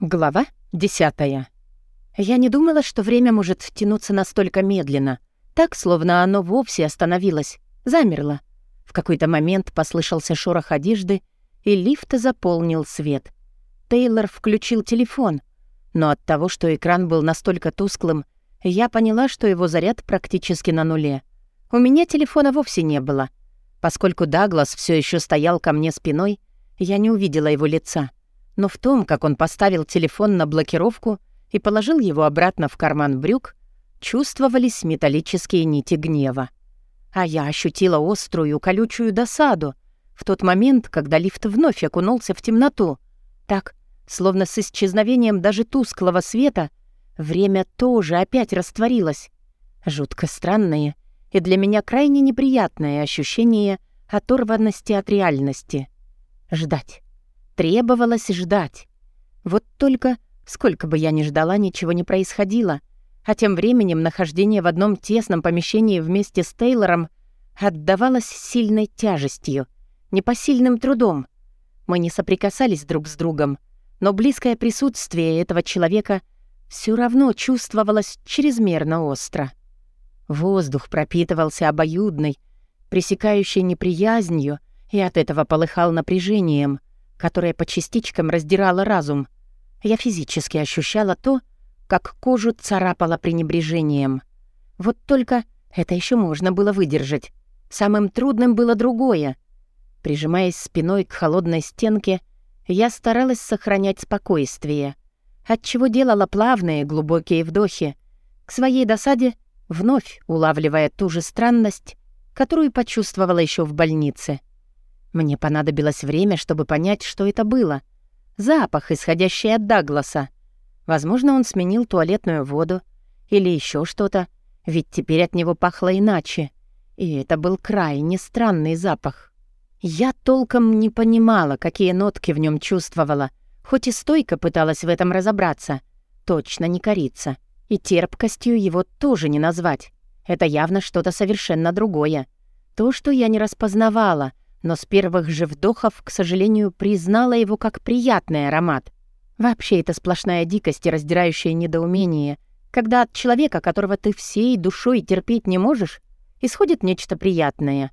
Глава десятая. Я не думала, что время может тянуться настолько медленно. Так, словно оно вовсе остановилось, замерло. В какой-то момент послышался шорох одежды, и лифт заполнил свет. Тейлор включил телефон, но от того, что экран был настолько тусклым, я поняла, что его заряд практически на нуле. У меня телефона вовсе не было. Поскольку Даглас все еще стоял ко мне спиной, я не увидела его лица — но в том, как он поставил телефон на блокировку и положил его обратно в карман брюк, чувствовались металлические нити гнева. А я ощутила острую, колючую досаду в тот момент, когда лифт вновь окунулся в темноту. Так, словно с исчезновением даже тусклого света, время тоже опять растворилось. Жутко странное и для меня крайне неприятное ощущение оторванности от реальности. Ждать. Требовалось ждать. Вот только, сколько бы я ни ждала, ничего не происходило. А тем временем нахождение в одном тесном помещении вместе с Тейлором отдавалось сильной тяжестью, непосильным трудом. Мы не соприкасались друг с другом, но близкое присутствие этого человека все равно чувствовалось чрезмерно остро. Воздух пропитывался обоюдной, пресекающей неприязнью, и от этого полыхал напряжением, которая по частичкам раздирала разум. Я физически ощущала то, как кожу царапала пренебрежением. Вот только это еще можно было выдержать. Самым трудным было другое. Прижимаясь спиной к холодной стенке, я старалась сохранять спокойствие, отчего делала плавные глубокие вдохи, к своей досаде вновь улавливая ту же странность, которую почувствовала еще в больнице. Мне понадобилось время, чтобы понять, что это было. Запах, исходящий от Дагласа. Возможно, он сменил туалетную воду или еще что-то, ведь теперь от него пахло иначе. И это был крайне странный запах. Я толком не понимала, какие нотки в нем чувствовала, хоть и стойко пыталась в этом разобраться. Точно не корица. И терпкостью его тоже не назвать. Это явно что-то совершенно другое. То, что я не распознавала — но с первых же вдохов, к сожалению, признала его как приятный аромат. Вообще, это сплошная дикость и раздирающее недоумение, когда от человека, которого ты всей душой терпеть не можешь, исходит нечто приятное.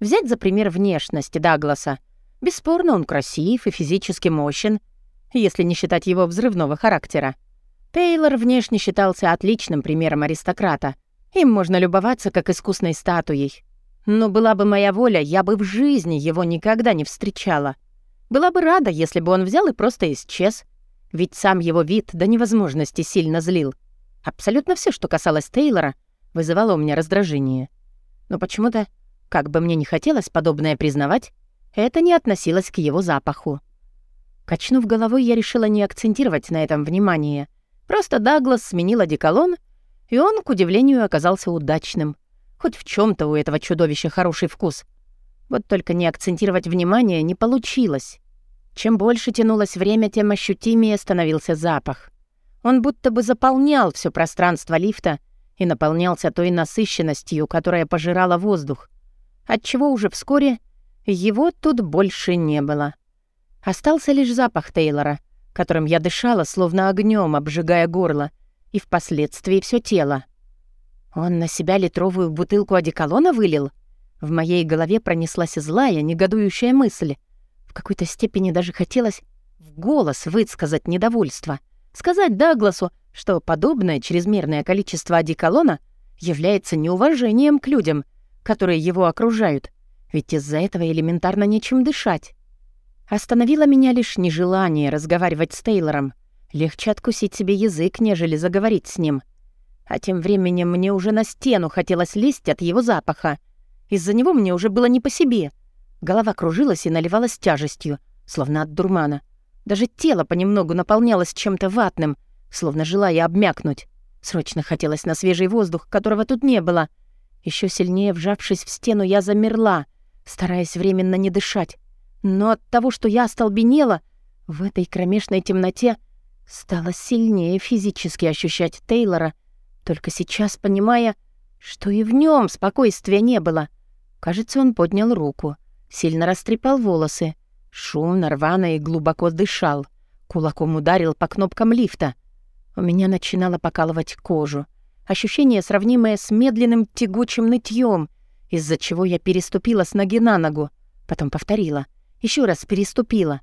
Взять за пример внешность Дагласа. Бесспорно, он красив и физически мощен, если не считать его взрывного характера. Тейлор внешне считался отличным примером аристократа. Им можно любоваться как искусной статуей. Но была бы моя воля, я бы в жизни его никогда не встречала. Была бы рада, если бы он взял и просто исчез. Ведь сам его вид до невозможности сильно злил. Абсолютно все, что касалось Тейлора, вызывало у меня раздражение. Но почему-то, как бы мне не хотелось подобное признавать, это не относилось к его запаху. Качнув головой, я решила не акцентировать на этом внимание. Просто Даглас сменил одеколон, и он, к удивлению, оказался удачным — Хоть в чем то у этого чудовища хороший вкус. Вот только не акцентировать внимание не получилось. Чем больше тянулось время, тем ощутимее становился запах. Он будто бы заполнял все пространство лифта и наполнялся той насыщенностью, которая пожирала воздух, отчего уже вскоре его тут больше не было. Остался лишь запах Тейлора, которым я дышала, словно огнем, обжигая горло, и впоследствии все тело. Он на себя литровую бутылку одеколона вылил? В моей голове пронеслась злая, негодующая мысль. В какой-то степени даже хотелось в голос высказать недовольство. Сказать Дагласу, что подобное чрезмерное количество одеколона является неуважением к людям, которые его окружают, ведь из-за этого элементарно нечем дышать. Остановило меня лишь нежелание разговаривать с Тейлором. Легче откусить себе язык, нежели заговорить с ним — а тем временем мне уже на стену хотелось лезть от его запаха. Из-за него мне уже было не по себе. Голова кружилась и наливалась тяжестью, словно от дурмана. Даже тело понемногу наполнялось чем-то ватным, словно желая обмякнуть. Срочно хотелось на свежий воздух, которого тут не было. Еще сильнее вжавшись в стену, я замерла, стараясь временно не дышать. Но от того, что я остолбенела, в этой кромешной темноте стало сильнее физически ощущать Тейлора — только сейчас понимая, что и в нем спокойствия не было. Кажется, он поднял руку, сильно растрепал волосы, шумно, рвано и глубоко дышал. Кулаком ударил по кнопкам лифта. У меня начинало покалывать кожу. Ощущение, сравнимое с медленным тягучим нытьем, из-за чего я переступила с ноги на ногу. Потом повторила. еще раз переступила.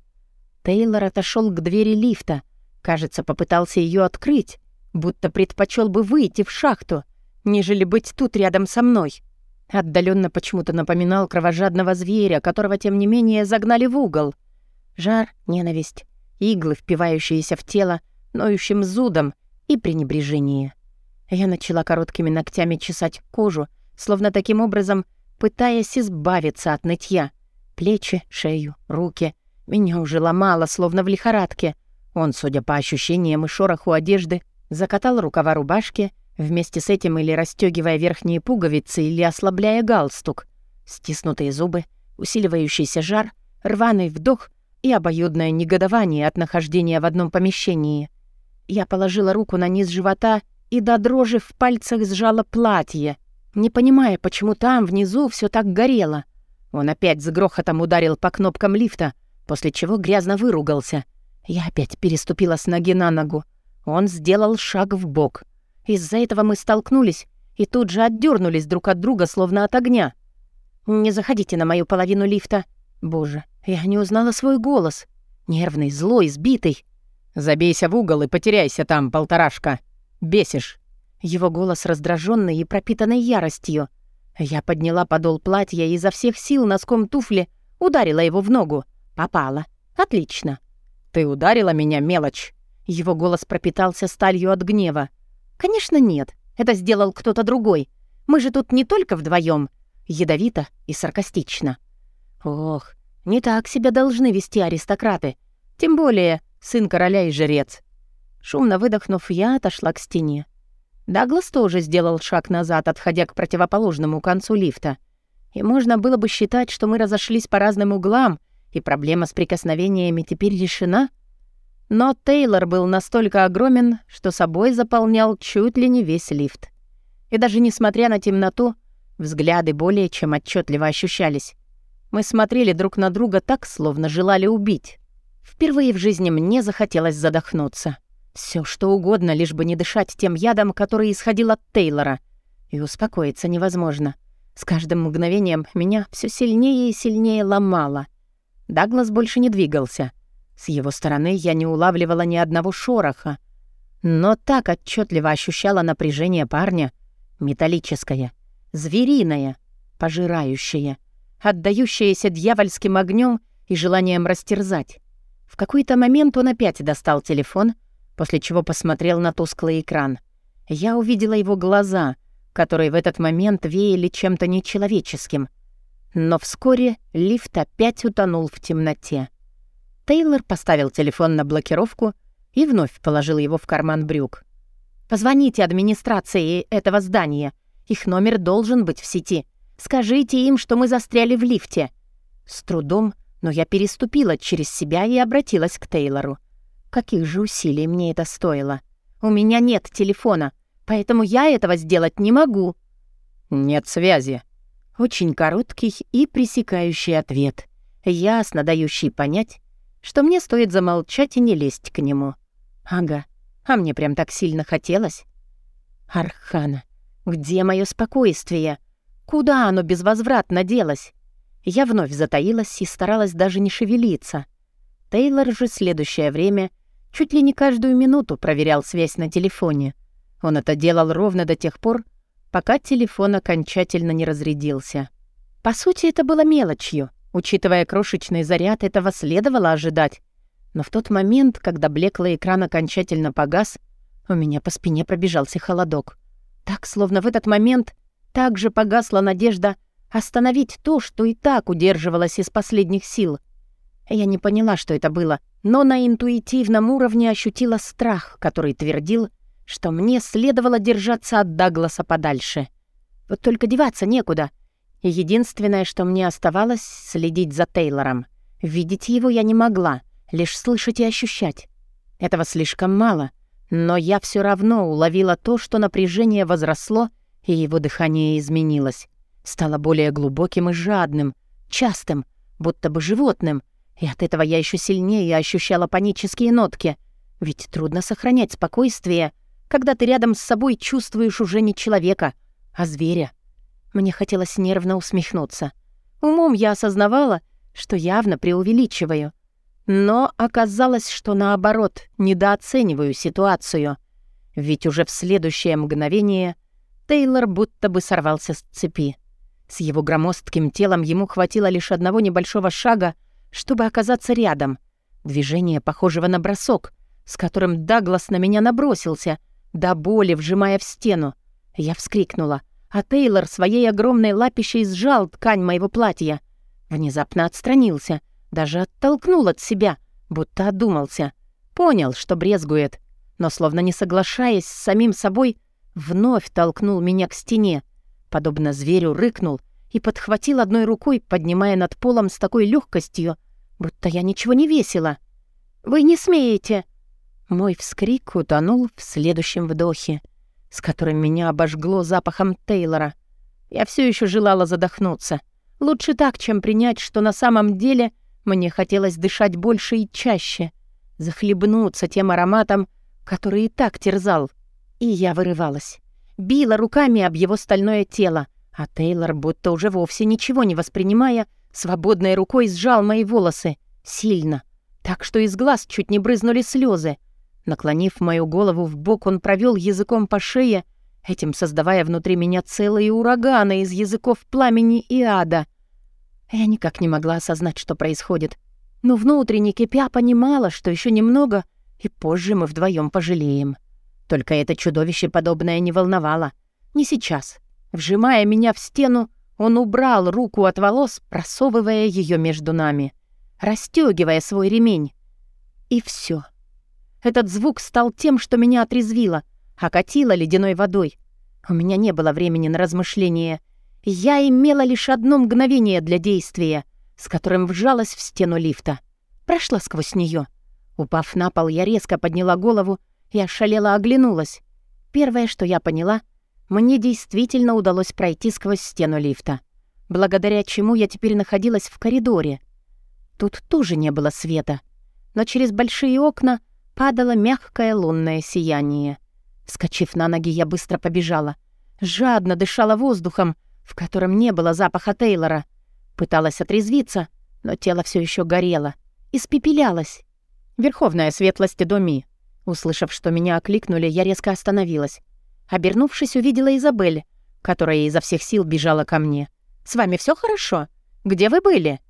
Тейлор отошел к двери лифта. Кажется, попытался ее открыть, будто предпочел бы выйти в шахту, нежели быть тут рядом со мной. Отдаленно почему-то напоминал кровожадного зверя, которого, тем не менее, загнали в угол. Жар, ненависть, иглы, впивающиеся в тело, ноющим зудом и пренебрежение. Я начала короткими ногтями чесать кожу, словно таким образом пытаясь избавиться от нытья. Плечи, шею, руки. Меня уже ломало, словно в лихорадке. Он, судя по ощущениям и шороху одежды, закатал рукава рубашки, вместе с этим или расстёгивая верхние пуговицы, или ослабляя галстук. Стиснутые зубы, усиливающийся жар, рваный вдох и обоюдное негодование от нахождения в одном помещении. Я положила руку на низ живота и до дрожи в пальцах сжала платье, не понимая, почему там, внизу, все так горело. Он опять с грохотом ударил по кнопкам лифта, после чего грязно выругался. Я опять переступила с ноги на ногу. Он сделал шаг в бок. Из-за этого мы столкнулись и тут же отдернулись друг от друга, словно от огня. «Не заходите на мою половину лифта». Боже, я не узнала свой голос. Нервный, злой, сбитый. «Забейся в угол и потеряйся там, полторашка. Бесишь». Его голос раздраженный и пропитанный яростью. Я подняла подол платья и изо всех сил носком туфли ударила его в ногу. Попала. Отлично. «Ты ударила меня, мелочь?» Его голос пропитался сталью от гнева. «Конечно нет. Это сделал кто-то другой. Мы же тут не только вдвоем. Ядовито и саркастично. Ох, не так себя должны вести аристократы. Тем более сын короля и жрец. Шумно выдохнув, я отошла к стене. Даглас тоже сделал шаг назад, отходя к противоположному концу лифта. И можно было бы считать, что мы разошлись по разным углам, и проблема с прикосновениями теперь решена. Но Тейлор был настолько огромен, что собой заполнял чуть ли не весь лифт. И даже несмотря на темноту, взгляды более чем отчетливо ощущались. Мы смотрели друг на друга так, словно желали убить. Впервые в жизни мне захотелось задохнуться. Все что угодно, лишь бы не дышать тем ядом, который исходил от Тейлора. И успокоиться невозможно. С каждым мгновением меня все сильнее и сильнее ломало. Даглас больше не двигался. С его стороны я не улавливала ни одного шороха. Но так отчетливо ощущала напряжение парня. Металлическое, звериное, пожирающее, отдающееся дьявольским огнем и желанием растерзать. В какой-то момент он опять достал телефон — после чего посмотрел на тусклый экран. Я увидела его глаза, которые в этот момент веяли чем-то нечеловеческим. Но вскоре лифт опять утонул в темноте. Тейлор поставил телефон на блокировку и вновь положил его в карман брюк. «Позвоните администрации этого здания. Их номер должен быть в сети. Скажите им, что мы застряли в лифте». С трудом, но я переступила через себя и обратилась к Тейлору. Каких же усилий мне это стоило? У меня нет телефона, поэтому я этого сделать не могу. Нет связи. Очень короткий и пресекающий ответ, ясно дающий понять, что мне стоит замолчать и не лезть к нему. Ага, а мне прям так сильно хотелось. Архана, где мое спокойствие? Куда оно безвозвратно делось? Я вновь затаилась и старалась даже не шевелиться. Тейлор же следующее время чуть ли не каждую минуту проверял связь на телефоне. Он это делал ровно до тех пор, пока телефон окончательно не разрядился. По сути, это было мелочью. Учитывая крошечный заряд, этого следовало ожидать. Но в тот момент, когда блеклый экран окончательно погас, у меня по спине пробежался холодок. Так, словно в этот момент также погасла надежда остановить то, что и так удерживалось из последних сил. Я не поняла, что это было, но на интуитивном уровне ощутила страх, который твердил, что мне следовало держаться от Дагласа подальше. Вот только деваться некуда. Единственное, что мне оставалось, следить за Тейлором. Видеть его я не могла, лишь слышать и ощущать. Этого слишком мало, но я все равно уловила то, что напряжение возросло, и его дыхание изменилось. Стало более глубоким и жадным, частым, будто бы животным — И от этого я еще сильнее ощущала панические нотки. Ведь трудно сохранять спокойствие, когда ты рядом с собой чувствуешь уже не человека, а зверя. Мне хотелось нервно усмехнуться. Умом я осознавала, что явно преувеличиваю. Но оказалось, что наоборот, недооцениваю ситуацию. Ведь уже в следующее мгновение Тейлор будто бы сорвался с цепи. С его громоздким телом ему хватило лишь одного небольшого шага, чтобы оказаться рядом. Движение, похожего на бросок, с которым Даглас на меня набросился, до боли вжимая в стену. Я вскрикнула, а Тейлор своей огромной лапищей сжал ткань моего платья. Внезапно отстранился, даже оттолкнул от себя, будто одумался. Понял, что брезгует, но, словно не соглашаясь с самим собой, вновь толкнул меня к стене. Подобно зверю рыкнул и подхватил одной рукой, поднимая над полом с такой легкостью, будто я ничего не весила. «Вы не смеете!» Мой вскрик утонул в следующем вдохе, с которым меня обожгло запахом Тейлора. Я все еще желала задохнуться. Лучше так, чем принять, что на самом деле мне хотелось дышать больше и чаще, захлебнуться тем ароматом, который и так терзал. И я вырывалась. Била руками об его стальное тело, а Тейлор, будто уже вовсе ничего не воспринимая, свободной рукой сжал мои волосы. Сильно. Так что из глаз чуть не брызнули слезы. Наклонив мою голову в бок, он провел языком по шее, этим создавая внутри меня целые ураганы из языков пламени и ада. Я никак не могла осознать, что происходит. Но внутренне кипя понимала, что еще немного, и позже мы вдвоем пожалеем. Только это чудовище подобное не волновало. Не сейчас. Вжимая меня в стену, он убрал руку от волос, просовывая ее между нами, расстегивая свой ремень. И все. Этот звук стал тем, что меня отрезвило, окатило ледяной водой. У меня не было времени на размышления. Я имела лишь одно мгновение для действия, с которым вжалась в стену лифта. Прошла сквозь нее. Упав на пол, я резко подняла голову и ошалела оглянулась. Первое, что я поняла, мне действительно удалось пройти сквозь стену лифта, благодаря чему я теперь находилась в коридоре. Тут тоже не было света, но через большие окна падало мягкое лунное сияние. Вскочив на ноги, я быстро побежала. Жадно дышала воздухом, в котором не было запаха Тейлора. Пыталась отрезвиться, но тело все еще горело. Испепелялось. Верховная светлость Доми. Услышав, что меня окликнули, я резко остановилась. Обернувшись, увидела Изабель, которая изо всех сил бежала ко мне. «С вами все хорошо? Где вы были?»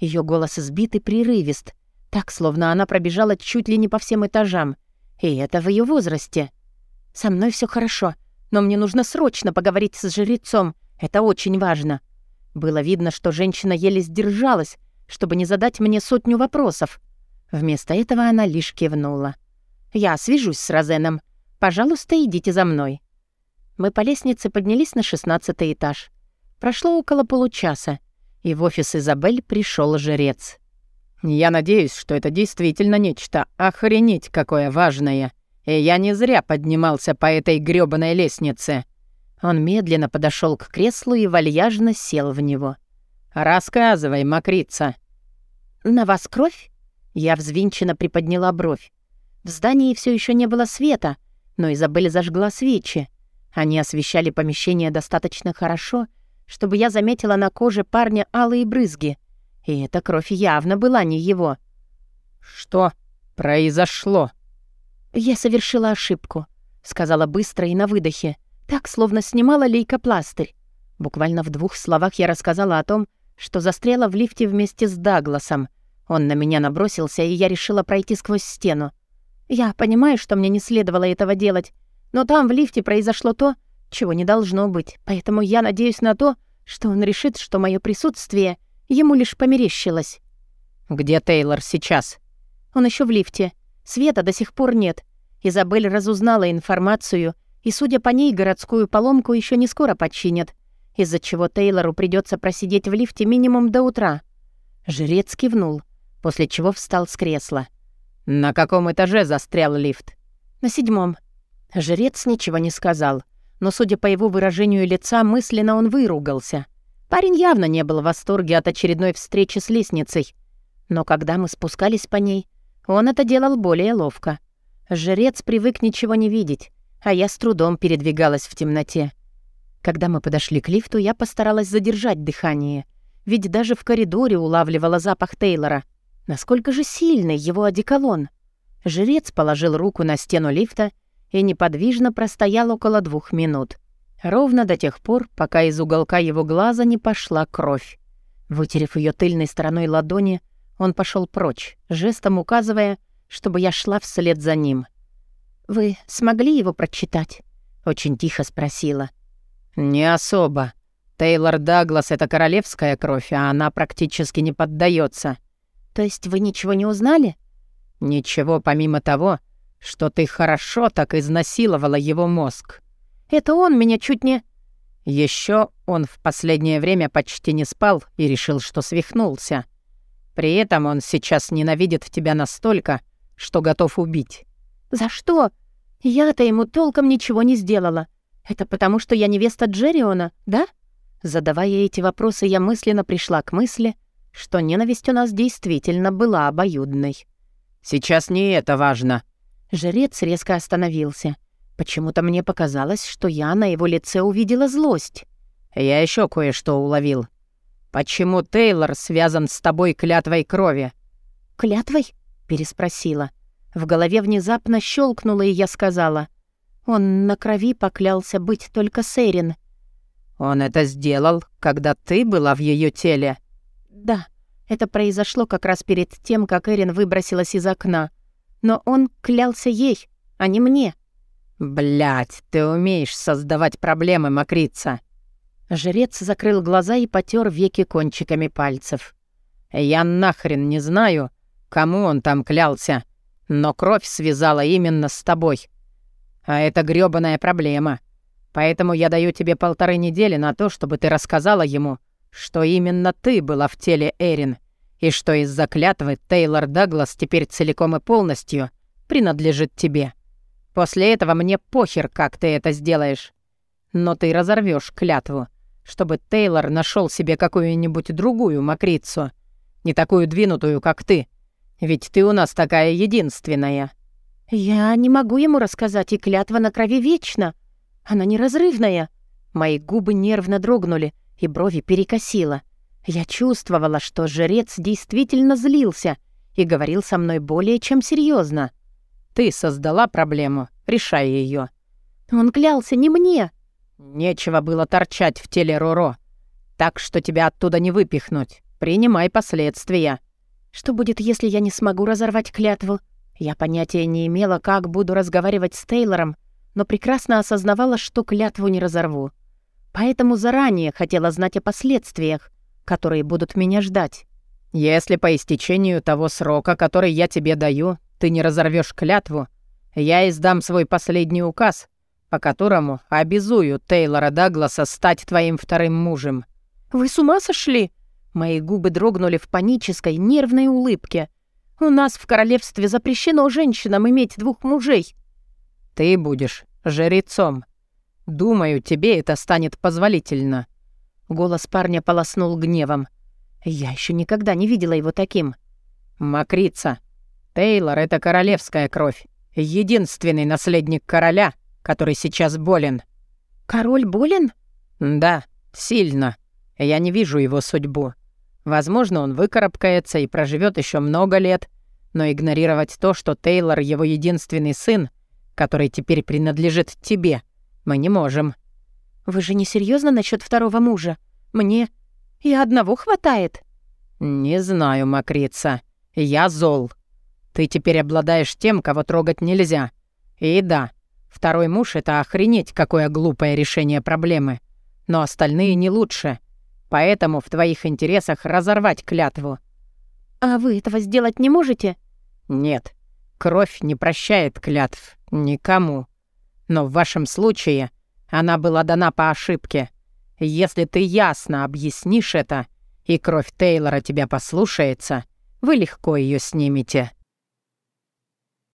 Ее голос сбит и прерывист, так, словно она пробежала чуть ли не по всем этажам. И это в ее возрасте. «Со мной все хорошо, но мне нужно срочно поговорить с жрецом. Это очень важно». Было видно, что женщина еле сдержалась, чтобы не задать мне сотню вопросов. Вместо этого она лишь кивнула. «Я свяжусь с Розеном. Пожалуйста, идите за мной». Мы по лестнице поднялись на шестнадцатый этаж. Прошло около получаса, и в офис Изабель пришел жрец. Я надеюсь, что это действительно нечто охренеть какое важное. И я не зря поднимался по этой грёбаной лестнице. Он медленно подошел к креслу и вальяжно сел в него. «Рассказывай, мокрица». «На вас кровь?» Я взвинченно приподняла бровь. В здании все еще не было света, но Изабель зажгла свечи. Они освещали помещение достаточно хорошо, чтобы я заметила на коже парня алые брызги. И эта кровь явно была не его. «Что произошло?» «Я совершила ошибку», — сказала быстро и на выдохе, так, словно снимала лейкопластырь. Буквально в двух словах я рассказала о том, что застряла в лифте вместе с Дагласом. Он на меня набросился, и я решила пройти сквозь стену. Я понимаю, что мне не следовало этого делать, но там в лифте произошло то, чего не должно быть, поэтому я надеюсь на то, что он решит, что мое присутствие — Ему лишь померещилось. «Где Тейлор сейчас?» «Он еще в лифте. Света до сих пор нет. Изабель разузнала информацию, и, судя по ней, городскую поломку еще не скоро починят, из-за чего Тейлору придется просидеть в лифте минимум до утра». Жрец кивнул, после чего встал с кресла. «На каком этаже застрял лифт?» «На седьмом». Жрец ничего не сказал, но, судя по его выражению лица, мысленно он выругался. Парень явно не был в восторге от очередной встречи с лестницей. Но когда мы спускались по ней, он это делал более ловко. Жрец привык ничего не видеть, а я с трудом передвигалась в темноте. Когда мы подошли к лифту, я постаралась задержать дыхание, ведь даже в коридоре улавливала запах Тейлора. Насколько же сильный его одеколон. Жрец положил руку на стену лифта и неподвижно простоял около двух минут. Ровно до тех пор, пока из уголка его глаза не пошла кровь. Вытерев ее тыльной стороной ладони, он пошел прочь, жестом указывая, чтобы я шла вслед за ним. «Вы смогли его прочитать?» — очень тихо спросила. «Не особо. Тейлор Даглас — это королевская кровь, а она практически не поддается. «То есть вы ничего не узнали?» «Ничего помимо того, что ты хорошо так изнасиловала его мозг». «Это он меня чуть не...» Еще он в последнее время почти не спал и решил, что свихнулся. При этом он сейчас ненавидит тебя настолько, что готов убить». «За что? Я-то ему толком ничего не сделала. Это потому, что я невеста Джерриона, да?» Задавая эти вопросы, я мысленно пришла к мысли, что ненависть у нас действительно была обоюдной. «Сейчас не это важно». Жрец резко остановился. Почему-то мне показалось, что я на его лице увидела злость. «Я еще кое-что уловил. Почему Тейлор связан с тобой клятвой крови?» «Клятвой?» — переспросила. В голове внезапно щелкнуло, и я сказала. «Он на крови поклялся быть только Сейрин». «Он это сделал, когда ты была в ее теле?» «Да, это произошло как раз перед тем, как Эрин выбросилась из окна. Но он клялся ей, а не мне». Блять, ты умеешь создавать проблемы, Макрица!» Жрец закрыл глаза и потер веки кончиками пальцев. «Я нахрен не знаю, кому он там клялся, но кровь связала именно с тобой. А это грёбаная проблема. Поэтому я даю тебе полторы недели на то, чтобы ты рассказала ему, что именно ты была в теле Эрин, и что из-за клятвы Тейлор Даглас теперь целиком и полностью принадлежит тебе. После этого мне похер, как ты это сделаешь. Но ты разорвешь клятву, чтобы Тейлор нашел себе какую-нибудь другую макрицу, не такую двинутую, как ты. Ведь ты у нас такая единственная». «Я не могу ему рассказать, и клятва на крови вечна. Она неразрывная». Мои губы нервно дрогнули, и брови перекосило. Я чувствовала, что жрец действительно злился и говорил со мной более чем серьезно. «Ты создала проблему, решай ее. «Он клялся не мне». «Нечего было торчать в теле Роро, так что тебя оттуда не выпихнуть. Принимай последствия». «Что будет, если я не смогу разорвать клятву?» Я понятия не имела, как буду разговаривать с Тейлором, но прекрасно осознавала, что клятву не разорву. Поэтому заранее хотела знать о последствиях, которые будут меня ждать. «Если по истечению того срока, который я тебе даю, ты не разорвешь клятву, я издам свой последний указ, по которому обязую Тейлора Дагласа стать твоим вторым мужем». «Вы с ума сошли?» Мои губы дрогнули в панической, нервной улыбке. «У нас в королевстве запрещено женщинам иметь двух мужей». «Ты будешь жрецом. Думаю, тебе это станет позволительно». Голос парня полоснул гневом. Я еще никогда не видела его таким. «Макрица, Тейлор — это королевская кровь. Единственный наследник короля, который сейчас болен». «Король болен?» «Да, сильно. Я не вижу его судьбу. Возможно, он выкарабкается и проживет еще много лет, но игнорировать то, что Тейлор — его единственный сын, который теперь принадлежит тебе, мы не можем». «Вы же не серьезно насчет второго мужа? Мне и одного хватает?» «Не знаю, Макрица. Я зол. Ты теперь обладаешь тем, кого трогать нельзя. И да, второй муж — это охренеть какое глупое решение проблемы. Но остальные не лучше. Поэтому в твоих интересах разорвать клятву». «А вы этого сделать не можете?» «Нет. Кровь не прощает клятв. Никому. Но в вашем случае она была дана по ошибке. Если ты ясно объяснишь это, и кровь Тейлора тебя послушается, вы легко ее снимете».